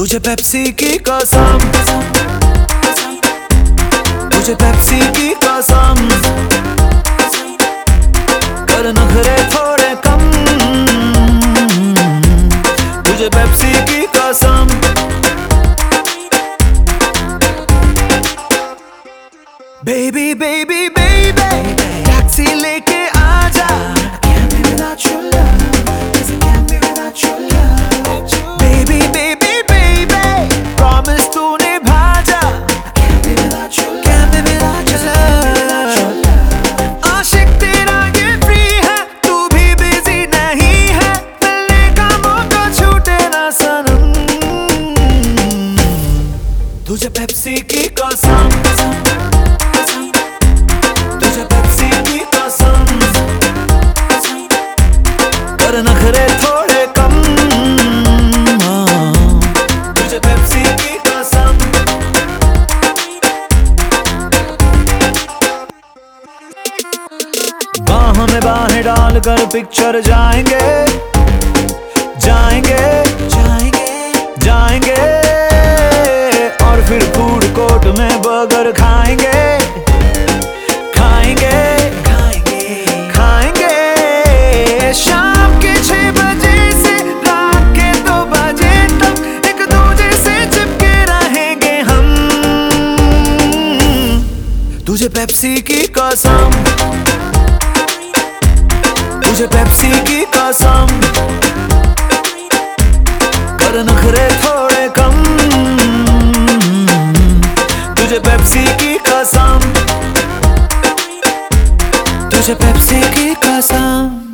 Pepsi की कसम। तुझे पेप्सी की कसम। कर नखरे थोड़े कम। मुझे पेप्सी की कसम। बेबी बेबी तुझे पेप्सी की कसम, तुझे पेप्सी की कसम कर नखरे थोड़े कम। तुझे पेप्सी की कसम बाह में बाहें डालकर पिक्चर जाएँगे जाएँगे बर्गर खाएँगे खाएँगे खाएँगे। खाएँगे शाम के छह बजे से रात के दो बजे तक एक दूजे से चिपके रहेंगे हम। तुझे पेप्सी की कसम, तुझे पेप्सी की कसम। कर नखरे थोड़े पेप्सी की कसम। तुझे पेप्सी की कसम।